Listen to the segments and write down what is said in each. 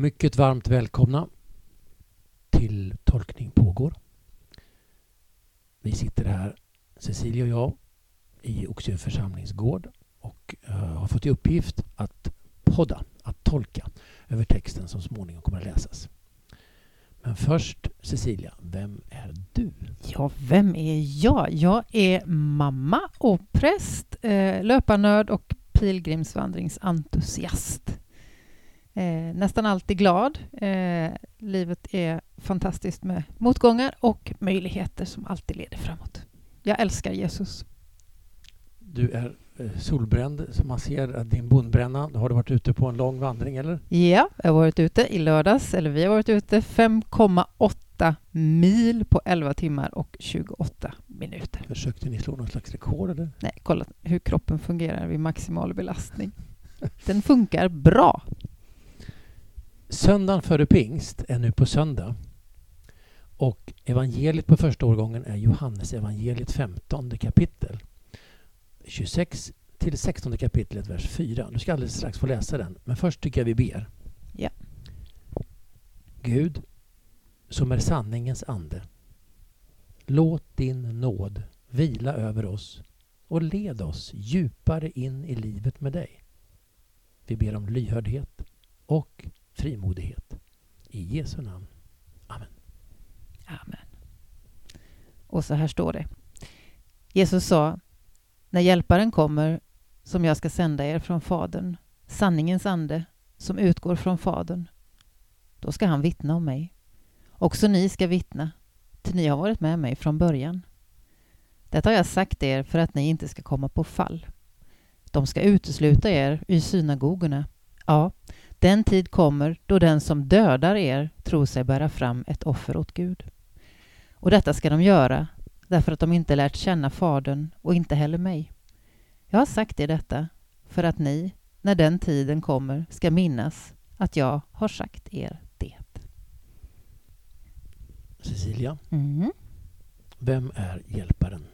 Mycket varmt välkomna till Tolkning pågår. Vi sitter här, Cecilia och jag, i Oxie församlingsgård och uh, har fått i uppgift att podda, att tolka över texten som småningom kommer att läsas. Men först Cecilia, vem är du? Ja, vem är jag? Jag är mamma och präst, eh, löparnörd och pilgrimsvandringsentusiast. Eh, nästan alltid glad. Eh, livet är fantastiskt med motgångar och möjligheter som alltid leder framåt. Jag älskar Jesus. Du är eh, solbränd som man ser din bondbränna. Har du varit ute på en lång vandring eller? Ja, jag har varit ute i lördags, eller vi har varit ute 5,8 mil på 11 timmar och 28 minuter. Försökte ni slå någon slags rekord eller? Nej, kolla hur kroppen fungerar vid maximal belastning. Den funkar bra. Söndagen före pingst är nu på söndag. Och evangeliet på första årgången är Johannes evangeliet 15 kapitel. 26 till 16 kapitlet, vers 4. Du ska alldeles strax få läsa den. Men först tycker jag vi ber. Ja. Gud, som är sanningens ande. Låt din nåd vila över oss och led oss djupare in i livet med dig. Vi ber om lyhördhet och frimodighet. I Jesu namn. Amen. Amen. Och så här står det. Jesus sa, när Hjälparen kommer som jag ska sända er från Fadern, sanningens ande som utgår från Fadern, då ska han vittna om mig. Också ni ska vittna, till ni har varit med mig från början. Detta har jag sagt er för att ni inte ska komma på fall. De ska utesluta er ur synagogorna. Ja, den tid kommer då den som dödar er tror sig bära fram ett offer åt Gud. Och detta ska de göra därför att de inte lärt känna Fadern och inte heller mig. Jag har sagt er detta för att ni, när den tiden kommer, ska minnas att jag har sagt er det. Cecilia, Mm. vem är hjälparen?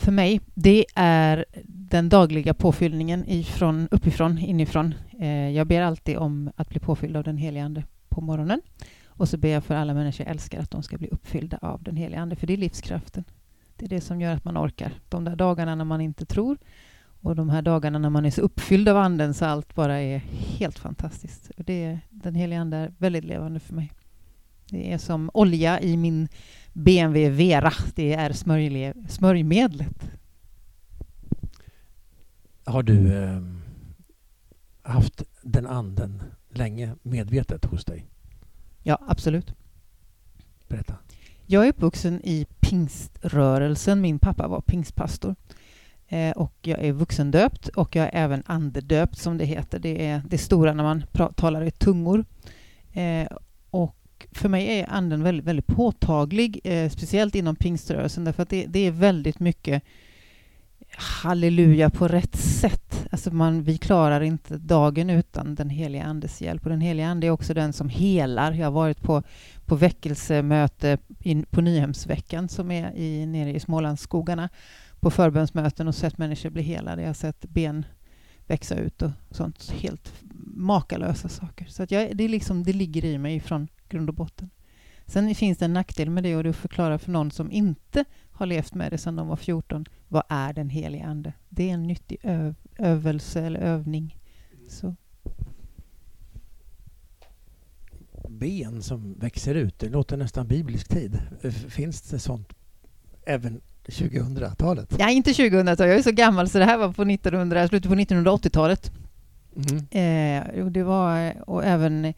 För mig, det är den dagliga påfyllningen ifrån, uppifrån, inifrån. Eh, jag ber alltid om att bli påfylld av den helige Ande på morgonen. Och så ber jag för alla människor jag älskar att de ska bli uppfyllda av den helige Ande, för det är livskraften. Det är det som gör att man orkar. De där dagarna när man inte tror och de här dagarna när man är så uppfylld av Anden så allt bara är helt fantastiskt. Det, den helige Ande är väldigt levande för mig. Det är som olja i min BMW Vera. Det är smörjle, smörjmedlet. Har du eh, haft den anden länge medvetet hos dig? Ja, absolut. Berätta. Jag är uppvuxen i pingströrelsen. Min pappa var pingstpastor. Eh, och jag är vuxendöpt och jag är även andedöpt som det heter. Det är det stora när man talar i tungor. Eh, och för mig är anden väldigt, väldigt påtaglig, eh, speciellt inom pingströrelsen, därför att det, det, är väldigt mycket halleluja på rätt sätt. Alltså man, vi klarar inte dagen utan den heliga Andes hjälp. Och den heliga Ande är också den som helar. Jag har varit på, på väckelsemöte in, på Nyhemsveckan som är i, nere i Smålandsskogarna på förbönsmöten och sett människor bli helade. Jag har sett ben växa ut och sånt helt makalösa saker. Så att jag, det, är liksom, det ligger i mig från grund och botten. Sen finns det en nackdel med det och du förklarar för någon som inte har levt med det sedan de var 14. Vad är den heliga Ande? Det är en nyttig öv övelse eller övning. Så. Ben som växer ut, det låter nästan biblisk tid. Finns det sånt även 2000-talet? Ja, inte 2000-talet. Jag är så gammal så det här var på 1900, slutet på 1980-talet. Mm. Eh, det var, och även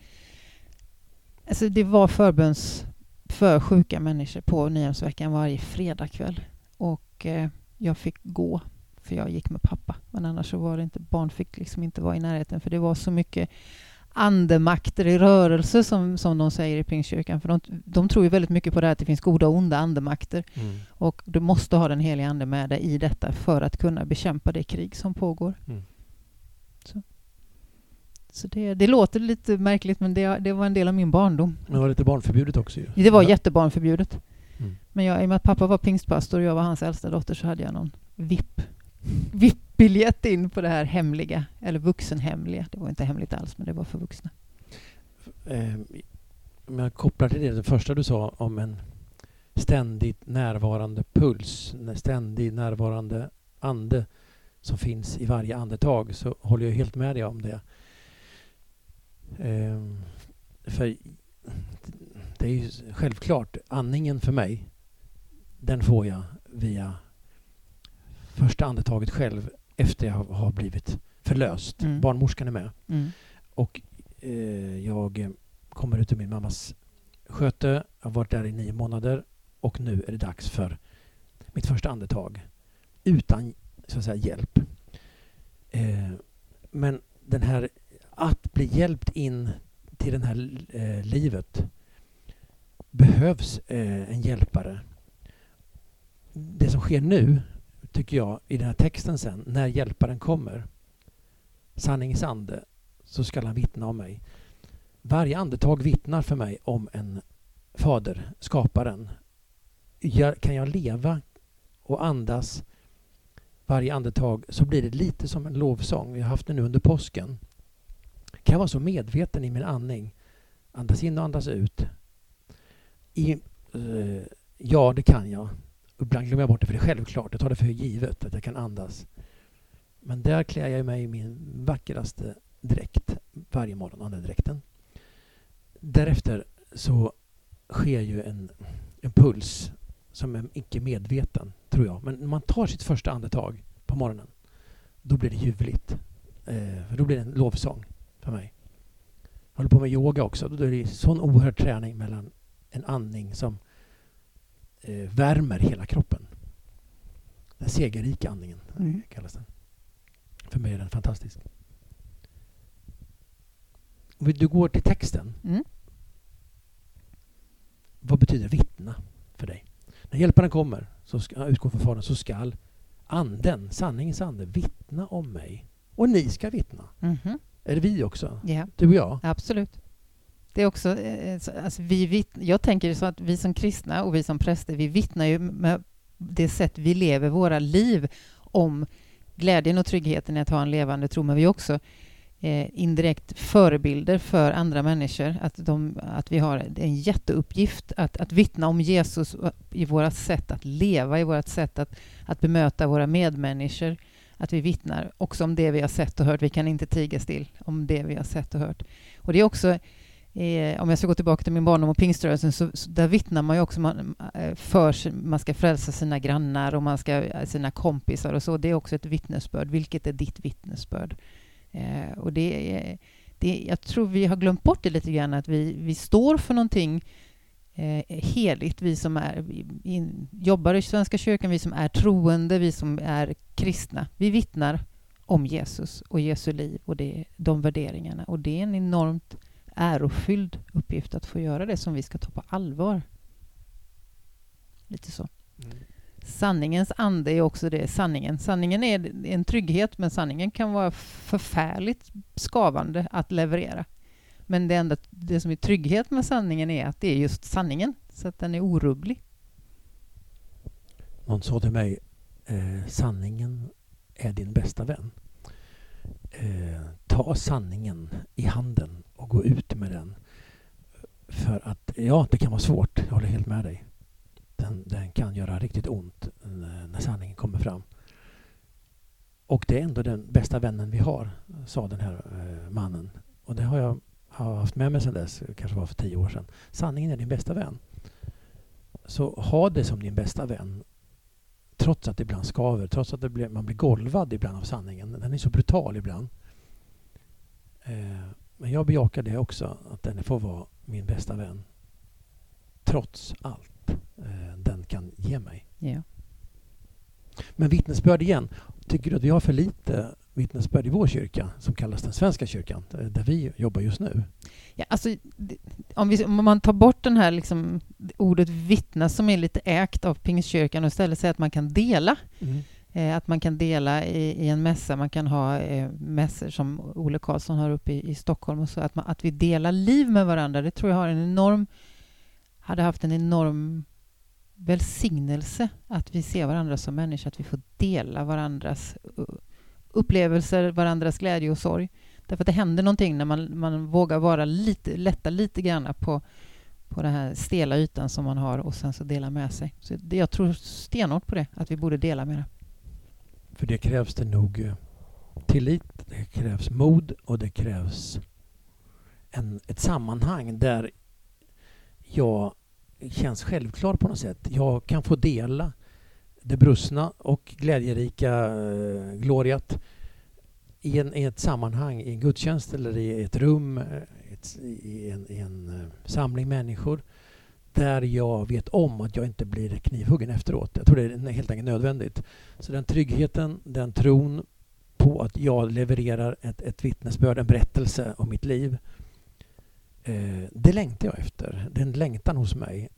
Alltså det var förböns för sjuka människor på Nyhemsveckan varje fredagkväll. Och eh, jag fick gå, för jag gick med pappa. Men annars så var det inte, barn fick liksom inte vara i närheten, för det var så mycket andemakter i rörelse, som, som de säger i Pingstkyrkan. För de, de tror ju väldigt mycket på det här att det finns goda och onda andemakter. Mm. Och du måste ha den heliga Ande med dig i detta för att kunna bekämpa det krig som pågår. Mm. Så. Det, det låter lite märkligt, men det, det, var en del av min barndom. Men det var lite barnförbjudet också ju. Det var ja. jättebarnförbjudet. Mm. Men jag, i och med att pappa var pingstpastor och jag var hans äldsta dotter så hade jag någon VIP, VIP-biljett in på det här hemliga, eller vuxenhemliga. Det var inte hemligt alls, men det var för vuxna. eh, om jag kopplar till det, det första du sa om en ständigt närvarande puls, en ständigt närvarande ande som finns i varje andetag så håller jag helt med dig om det. Eh, för det är ju självklart, andningen för mig den får jag via första andetaget själv efter jag har blivit förlöst. Mm. Barnmorskan är med. Mm. Och eh, jag kommer ut ur min mammas sköte. Jag har varit där i nio månader och nu är det dags för mitt första andetag. Utan så att säga, hjälp. Eh, men den här att bli hjälpt in till det här eh, livet behövs eh, en hjälpare. Det som sker nu, tycker jag, i den här texten sen, när hjälparen kommer, sanningens ande, så skall han vittna om mig. Varje andetag vittnar för mig om en fader, skaparen. Jag, kan jag leva och andas varje andetag så blir det lite som en lovsång. Vi har haft det nu under påsken. Kan jag vara så medveten i min andning. Andas in och andas ut. I, eh, ja, det kan jag. Ibland glömmer jag bort det för det är självklart. Jag tar det för givet att jag kan andas. Men där klär jag mig i min vackraste dräkt varje morgon, andedräkten. Därefter så sker ju en, en puls som är icke medveten, tror jag. Men när man tar sitt första andetag på morgonen, då blir det ljuvligt. Eh, då blir det en lovsång för mig. Jag håller på med yoga också. Då är det sån oerhörd träning mellan en andning som eh, värmer hela kroppen. Den segerrika andningen mm. kallas den. För mig är den fantastisk. Om du går till texten. Mm. Vad betyder vittna för dig? När hjälparen kommer, så ska, utgår från Fadern, så skall anden, sanningens ande, vittna om mig. Och ni ska vittna. Mm -hmm. Är det vi också? Ja. Du och jag? Absolut. Det är också, eh, alltså vi vittn, jag tänker så att vi som kristna och vi som präster, vi vittnar ju med det sätt vi lever våra liv om glädjen och tryggheten i att ha en levande tro, men vi är också eh, indirekt förebilder för andra människor. Att, de, att vi har en jätteuppgift att, att vittna om Jesus i vårt sätt att leva, i vårt sätt att, att bemöta våra medmänniskor. Att vi vittnar också om det vi har sett och hört. Vi kan inte tiga still om det vi har sett och hört. Och det är också Eh, om jag ska gå tillbaka till min barndom och pingströrelsen, så, så, där vittnar man ju också man, eh, för man ska frälsa sina grannar och man ska eh, sina kompisar och så. Det är också ett vittnesbörd. Vilket är ditt vittnesbörd? Eh, och det, är, det, jag tror vi har glömt bort det lite grann, att vi, vi står för någonting eh, heligt, vi som är, in, jobbar i Svenska kyrkan, vi som är troende, vi som är kristna. Vi vittnar om Jesus och Jesu liv och det, de värderingarna. Och det är en enormt ärofylld uppgift att få göra det som vi ska ta på allvar. Lite så. Mm. Sanningens ande är också det, sanningen. Sanningen är en trygghet, men sanningen kan vara förfärligt skavande att leverera. Men det, enda, det som är trygghet med sanningen är att det är just sanningen, så att den är orubblig. Någon sa till mig, eh, sanningen är din bästa vän. Eh, ta sanningen i handen och gå ut med den. För att, ja, det kan vara svårt. Jag håller helt med dig. Den, den kan göra riktigt ont när sanningen kommer fram. Och det är ändå den bästa vännen vi har, sa den här eh, mannen. Och det har jag har haft med mig sedan dess, kanske var för tio år sedan. Sanningen är din bästa vän. Så ha det som din bästa vän. Trots att det ibland skaver, trots att blir, man blir golvad ibland av sanningen. Den är så brutal ibland. Eh, men jag bejakar det också, att den får vara min bästa vän. Trots allt eh, den kan ge mig. Ja. Men vittnesbörd igen. Tycker du att vi har för lite vittnesbörd i vår kyrka som kallas den svenska kyrkan, eh, där vi jobbar just nu? Ja, alltså, om, vi, om man tar bort den här liksom, ordet vittna som är lite ägt av Pingstkyrkan och istället säger att man kan dela. Mm. Eh, att man kan dela i, i, en mässa, man kan ha eh, mässor som Olle Karlsson har uppe i, i Stockholm och så. Att, man, att vi delar liv med varandra, det tror jag har en enorm, hade haft en enorm välsignelse att vi ser varandra som människor, att vi får dela varandras upplevelser, varandras glädje och sorg. Därför att det händer någonting när man, man vågar vara lite, lätta lite grann på, på den här stela ytan som man har och sen så dela med sig. Så det, jag tror stenhårt på det, att vi borde dela med det. För det krävs det nog eh, tillit, det krävs mod och det krävs en, ett sammanhang där jag känns självklar på något sätt. Jag kan få dela det brustna och glädjerika eh, gloriat i, en, i ett sammanhang, i en gudstjänst eller i ett rum, eh, ett, i, en, i en eh, samling människor där jag vet om att jag inte blir knivhuggen efteråt. Jag tror det är helt enkelt nödvändigt. Så den tryggheten, den tron på att jag levererar ett, ett vittnesbörd, en berättelse om mitt liv. Eh, det längtar jag efter. Det är en längtan hos mig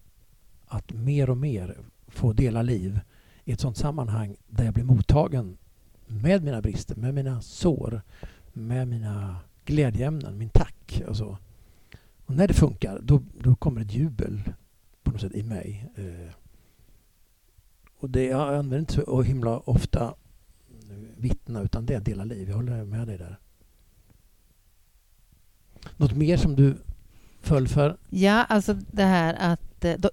att mer och mer få dela liv i ett sådant sammanhang där jag blir mottagen med mina brister, med mina sår, med mina glädjeämnen, min tack och så. Och när det funkar, då, då kommer ett jubel på något sätt i mig. Eh, och det, jag använder inte så himla ofta vittna utan det är dela liv. Jag håller med dig där. Något mer som du föll för? Ja, alltså det här att, eh, Då,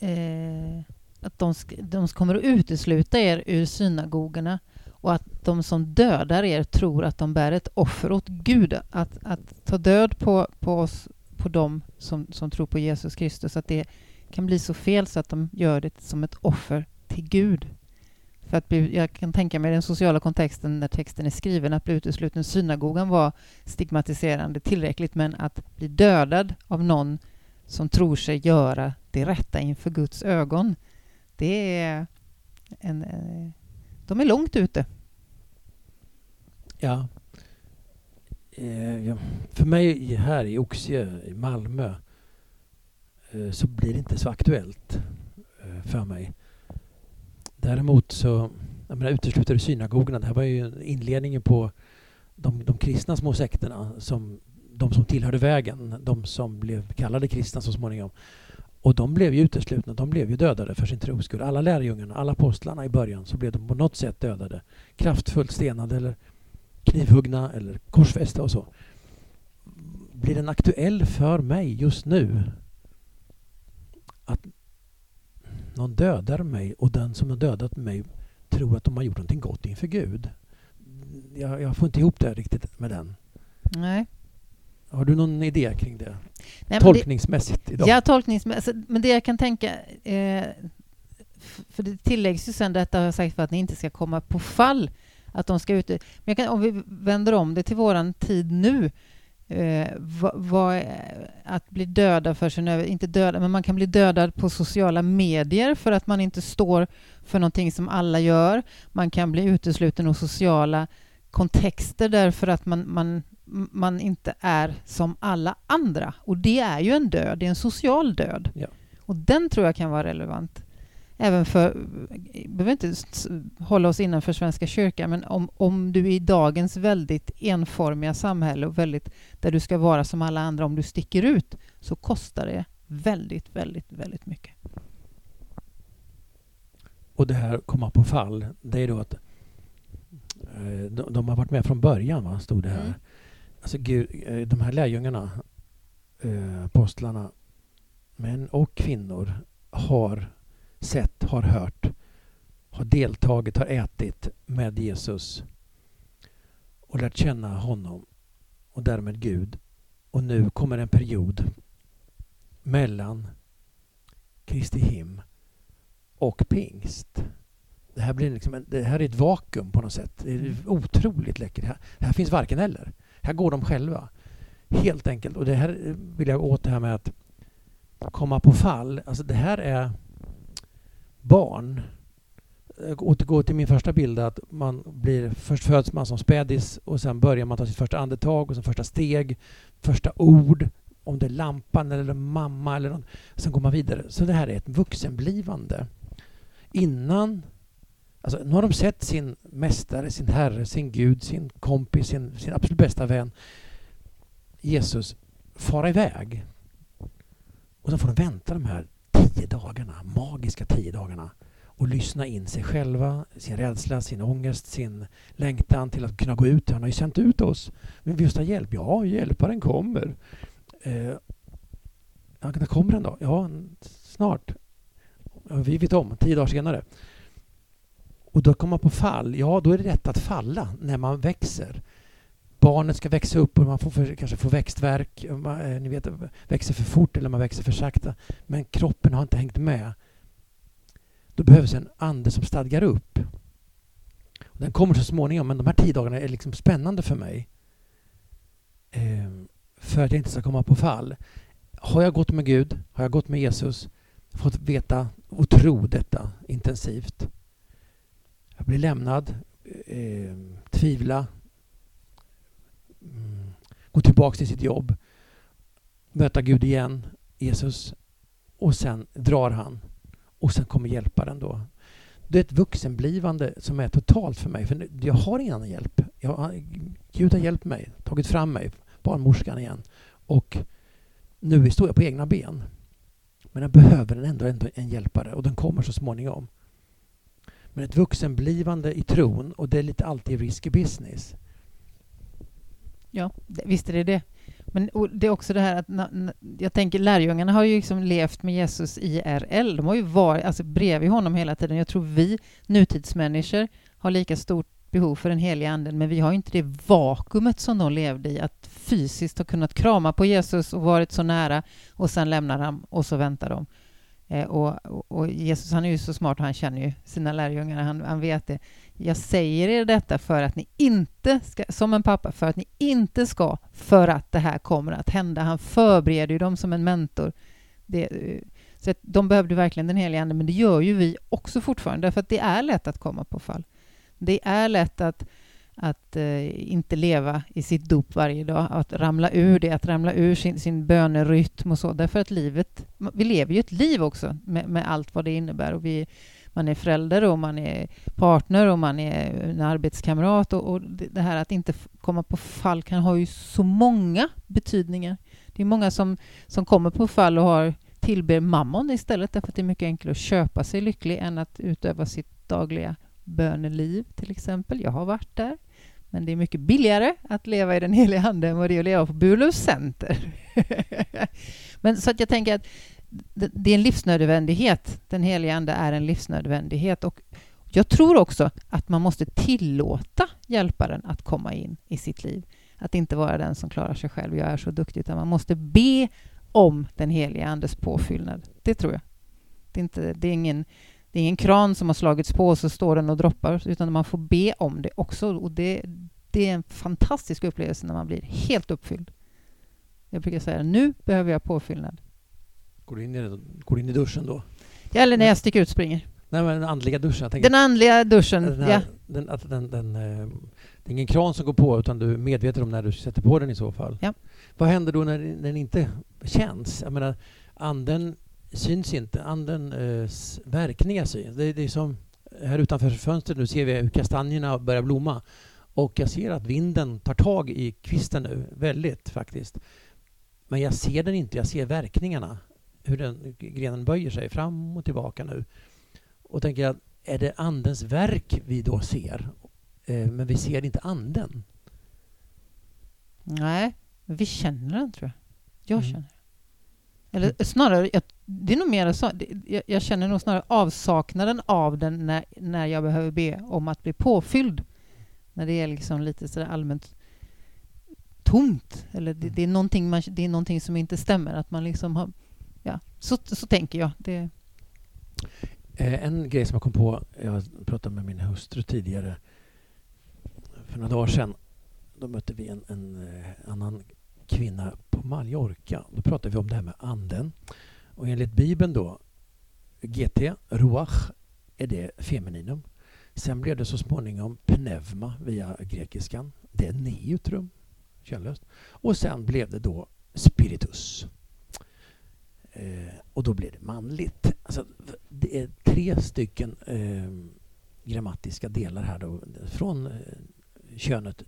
eh att de, de kommer att utesluta er ur synagogorna och att de som dödar er tror att de bär ett offer åt Gud. Att, att ta död på, på oss, på dem som, som tror på Jesus Kristus, att det kan bli så fel så att de gör det som ett offer till Gud. För att bli, jag kan tänka mig den sociala kontexten när texten är skriven, att bli utesluten synagogan var stigmatiserande tillräckligt, men att bli dödad av någon som tror sig göra det rätta inför Guds ögon, det är en, eh, de är långt ute. Ja. Eh, ja. För mig här i Oxie, i Malmö, eh, så blir det inte så aktuellt eh, för mig. Däremot så, jag menar uteslutade synagogorna, det här var ju inledningen på de, de kristna små sekterna, som, de som tillhörde vägen, de som blev kallade kristna så småningom. Och de blev ju uteslutna, de blev ju dödade för sin tros skull. Alla lärjungarna, alla apostlarna i början så blev de på något sätt dödade. Kraftfullt stenade eller knivhuggna eller korsfästa och så. Blir den aktuell för mig just nu? Att någon dödar mig och den som har dödat mig tror att de har gjort någonting gott inför Gud. Jag, jag får inte ihop det riktigt med den. Nej. Har du någon idé kring det? Nej, Tolkningsmässigt det, idag? Ja, tolkningsmässigt. Alltså, men det jag kan tänka... Eh, för det tilläggs ju sen detta har jag sagt för att ni inte ska komma på fall att de ska ut. Men kan, om vi vänder om det till våran tid nu. Eh, vad, vad, att bli dödad för sin inte dödad, men man kan bli dödad på sociala medier för att man inte står för någonting som alla gör. Man kan bli utesluten ur sociala kontexter därför att man, man man inte är som alla andra. Och det är ju en död, det är en social död. Ja. Och den tror jag kan vara relevant. Även för, vi behöver inte hålla oss innanför Svenska kyrkan, men om, om du i dagens väldigt enformiga samhälle och väldigt, där du ska vara som alla andra, om du sticker ut, så kostar det väldigt, väldigt, väldigt mycket. Och det här komma på fall, det är då att eh, de, har varit med från början, va? stod det här. Mm. Alltså Gud, eh, de här lärjungarna, eh, apostlarna, män och kvinnor, har sett, har hört, har deltagit, har ätit med Jesus och lärt känna honom och därmed Gud. Och nu kommer en period mellan Kristi him och pingst. Det här, blir liksom en, det här är ett vakuum på något sätt. Det är otroligt läckert. Här, här finns varken eller. Här går de själva. Helt enkelt. Och det här vill jag åt det här med att komma på fall. Alltså det här är barn. Jag återgår till min första bild att man blir, först föds man som spädis och sen börjar man ta sitt första andetag och sen första steg, första ord, om det är lampan eller mamma eller något. Sen går man vidare. Så det här är ett vuxenblivande. Innan Alltså, nu har de sett sin mästare, sin herre, sin gud, sin kompis, sin, sin absolut bästa vän Jesus fara iväg. Och så får de vänta de här tio dagarna, magiska tio dagarna. och lyssna in sig själva, sin rädsla, sin ångest, sin längtan till att kunna gå ut. Han har ju sänt ut oss. Men vi måste ha hjälp. Ja, hjälparen kommer. Eh, ja, när kommer den då? Ja, snart. Ja, vi vet om, tio dagar senare. Och då kommer man på fall. Ja, då är det rätt att falla när man växer. Barnet ska växa upp och man får för, kanske får växtverk. Man, eh, ni vet, växer för fort eller man växer för sakta. Men kroppen har inte hängt med. Då behövs en ande som stadgar upp. Den kommer så småningom, men de här tio dagarna är liksom spännande för mig. Ehm, för att jag inte ska komma på fall. Har jag gått med Gud, har jag gått med Jesus, fått veta och tro detta intensivt. Jag blir lämnad, eh, tvivla, mm, gå tillbaka till sitt jobb, möta Gud igen, Jesus, och sen drar han och sen kommer hjälparen då. Det är ett vuxenblivande som är totalt för mig. För jag har ingen annan hjälp. Jag, Gud har hjälpt mig, tagit fram mig, barnmorskan igen. Och nu står jag på egna ben. Men jag behöver ändå, ändå en hjälpare och den kommer så småningom. Men ett vuxenblivande i tron och det är lite alltid risky business. Ja, visst är det det. Men det är också det här att jag tänker lärjungarna har ju liksom levt med Jesus IRL. De har ju varit alltså, bredvid honom hela tiden. Jag tror vi nutidsmänniskor har lika stort behov för den heliga anden, men vi har inte det vakuumet som de levde i, att fysiskt ha kunnat krama på Jesus och varit så nära och sen lämnar han och så väntar de. Eh, och, och, Jesus han är ju så smart och han känner ju sina lärjungar, han, han vet det. Jag säger er detta för att ni inte ska, som en pappa, för att ni inte ska, för att det här kommer att hända. Han förbereder ju dem som en mentor. Det, eh, så att de behövde verkligen den heliga Ande, men det gör ju vi också fortfarande, därför att det är lätt att komma på fall. Det är lätt att, att eh, inte leva i sitt dop varje dag, att ramla ur det, att ramla ur sin, sin bönerytm och så, därför att livet, vi lever ju ett liv också med, med allt vad det innebär och vi man är förälder och man är partner och man är en arbetskamrat. Och, och det här att inte komma på fall kan ha ju så många betydningar. Det är många som, som kommer på fall och har tillber mammon istället därför att det är mycket enklare att köpa sig lycklig än att utöva sitt dagliga böneliv till exempel. Jag har varit där. Men det är mycket billigare att leva i den heliga Ande än vad det är att leva på Burlövs Center. Men så att jag tänker att det är en livsnödvändighet. Den heliga Ande är en livsnödvändighet. Och jag tror också att man måste tillåta hjälparen att komma in i sitt liv. Att inte vara den som klarar sig själv. Jag är så duktig. Utan man måste be om den heliga Andes påfyllnad. Det tror jag. Det är, inte, det är, ingen, det är ingen kran som har slagits på och så står den och droppar. Utan man får be om det också. Och det, det är en fantastisk upplevelse när man blir helt uppfylld. Jag brukar säga nu behöver jag påfyllnad. Går du in i, går du in i duschen då? Ja, eller när jag sticker ut springer. Nej, men den andliga duschen. den andliga duschen, den här, ja. Den, att den, den, eh, det är ingen kran som går på, utan du är medveten om när du sätter på den i så fall. Ja. Vad händer då när den inte känns? Jag menar, anden syns inte. Andens eh, verkningar syns. Det, det är som här utanför fönstret nu ser vi hur kastanjerna börjar blomma. Och jag ser att vinden tar tag i kvisten nu, väldigt faktiskt. Men jag ser den inte, jag ser verkningarna. Hur den grenen böjer sig fram och tillbaka nu. Och tänker att är det andens verk vi då ser? Eh, men vi ser inte anden. Nej, vi känner den tror jag. Jag mm. känner Eller snarare, jag, det är nog mer så. Jag, jag, känner nog snarare avsaknaden av den när, när jag behöver be om att bli påfylld. När det är liksom lite sådär allmänt tomt. Eller det, mm. det, är någonting man, det är någonting som inte stämmer. Att man liksom har, ja, så, så tänker jag. Det... Eh, en grej som jag kom på, jag pratade med min hustru tidigare för några dagar sedan. Då mötte vi en, en eh, annan kvinna på Mallorca. Då pratar vi om det här med anden. Och enligt Bibeln då, GT, Ruach, är det femininum. Sen blev det så småningom pneuma via grekiskan. Det är neutrum könlöst. Och sen blev det då spiritus. Eh, och då blev det manligt. Alltså, det är tre stycken eh, grammatiska delar här då, från eh, könet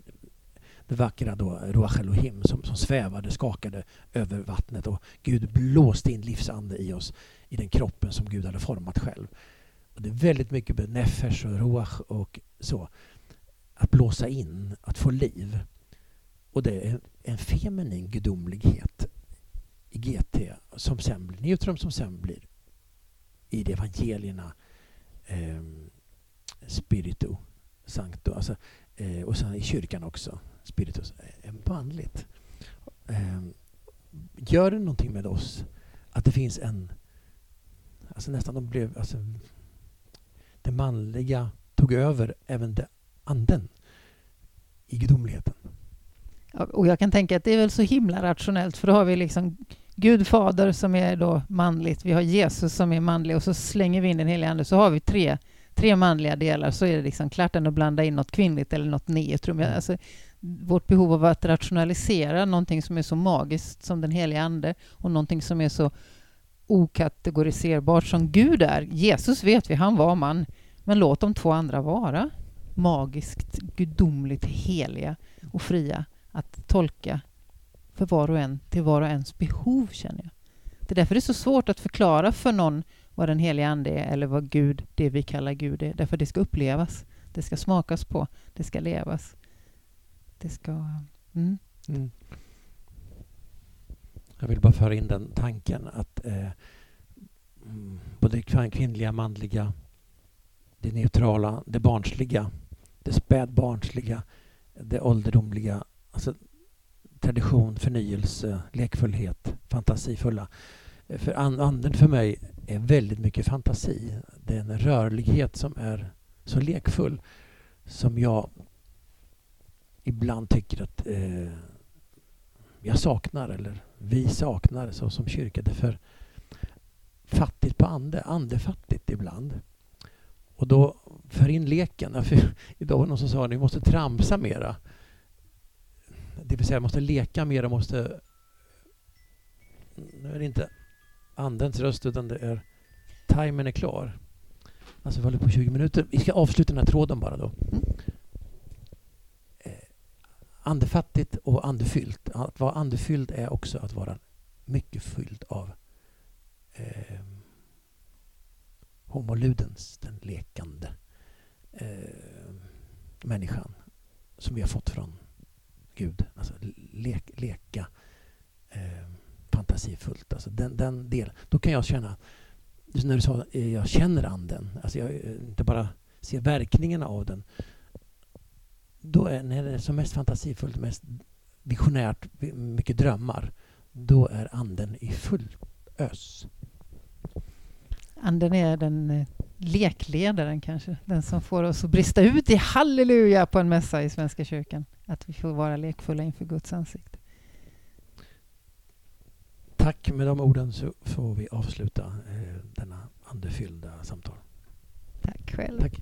det vackra då, Ruach Elohim, som, som svävade, skakade över vattnet och Gud blåste in livsande i oss, i den kroppen som Gud hade format själv. Och det är väldigt mycket med nefesh och ruach och så. Att blåsa in, att få liv. Och det är en feminin gudomlighet i GT som sen blir neutrum som sen blir i de evangelierna eh, spiritu sancto. Alltså, eh, och sen i kyrkan också, spiritus, eh, manligt. Eh, gör det någonting med oss att det finns en... Alltså nästan de blev... Alltså, det manliga tog över även det anden i gudomligheten. Och jag kan tänka att det är väl så himla rationellt för då har vi liksom Gud fader som är då manligt, vi har Jesus som är manlig och så slänger vi in den helige Ande så har vi tre, tre manliga delar så är det liksom klart att blanda in något kvinnligt eller något neutrum. Mm. Alltså, vårt behov av att rationalisera någonting som är så magiskt som den helige Ande och någonting som är så okategoriserbart som Gud är. Jesus vet vi, han var man. Men låt de två andra vara magiskt, gudomligt heliga och fria att tolka för var och en till var och ens behov, känner jag. Det är därför det är så svårt att förklara för någon vad den heliga Ande är eller vad Gud, det vi kallar Gud är. Därför det ska upplevas, det ska smakas på, det ska levas. Det ska... Mm. Mm. Jag vill bara föra in den tanken att eh, mm, både kvinnliga, manliga, det neutrala, det barnsliga, det spädbarnsliga, det ålderdomliga, alltså tradition, förnyelse, lekfullhet, fantasifulla. För anden för mig är väldigt mycket fantasi. Det är en rörlighet som är så lekfull som jag ibland tycker att eh, jag saknar, eller vi saknar så som kyrka. Det är för fattigt på ande, andefattigt ibland. Och då för in leken. För idag var det någon som sa att ni måste tramsa mera. Det vill säga, jag måste leka mera. måste... Nu är det inte andens röst utan det är... Timern är klar. Alltså vi håller på 20 minuter. Vi ska avsluta den här tråden bara då. Mm. Andefattigt och andefyllt. Att vara andefylld är också att vara mycket fylld av eh, Homo ludens, den lekande eh, människan som vi har fått från Gud. Alltså lek, leka eh, fantasifullt. Alltså den, den delen. Då kan jag känna, när du sa eh, jag känner anden, alltså jag eh, inte bara ser verkningarna av den. Då är, när det är som mest fantasifullt, mest visionärt, mycket drömmar, då är anden i full ös. Anden är den eh, lekledaren kanske, den som får oss att brista ut i halleluja på en mässa i Svenska kyrkan. Att vi får vara lekfulla inför Guds ansikte. Tack. Med de orden så får vi avsluta eh, denna andefyllda samtal. Tack själv. Tack.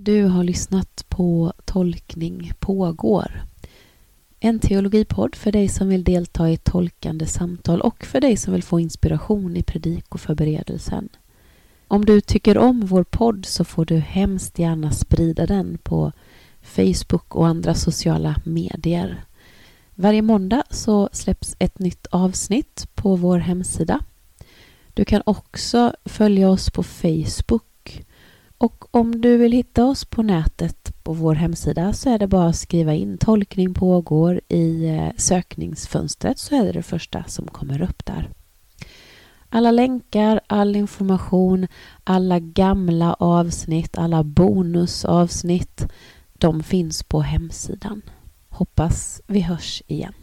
Du har lyssnat på Tolkning pågår. En teologipodd för dig som vill delta i tolkande samtal och för dig som vill få inspiration i predikoförberedelsen. Om du tycker om vår podd så får du hemskt gärna sprida den på Facebook och andra sociala medier. Varje måndag så släpps ett nytt avsnitt på vår hemsida. Du kan också följa oss på Facebook och om du vill hitta oss på nätet på vår hemsida så är det bara att skriva in tolkning pågår i eh, sökningsfönstret så är det det första som kommer upp där. Alla länkar, all information, alla gamla avsnitt, alla bonusavsnitt, de finns på hemsidan. Hoppas vi hörs igen.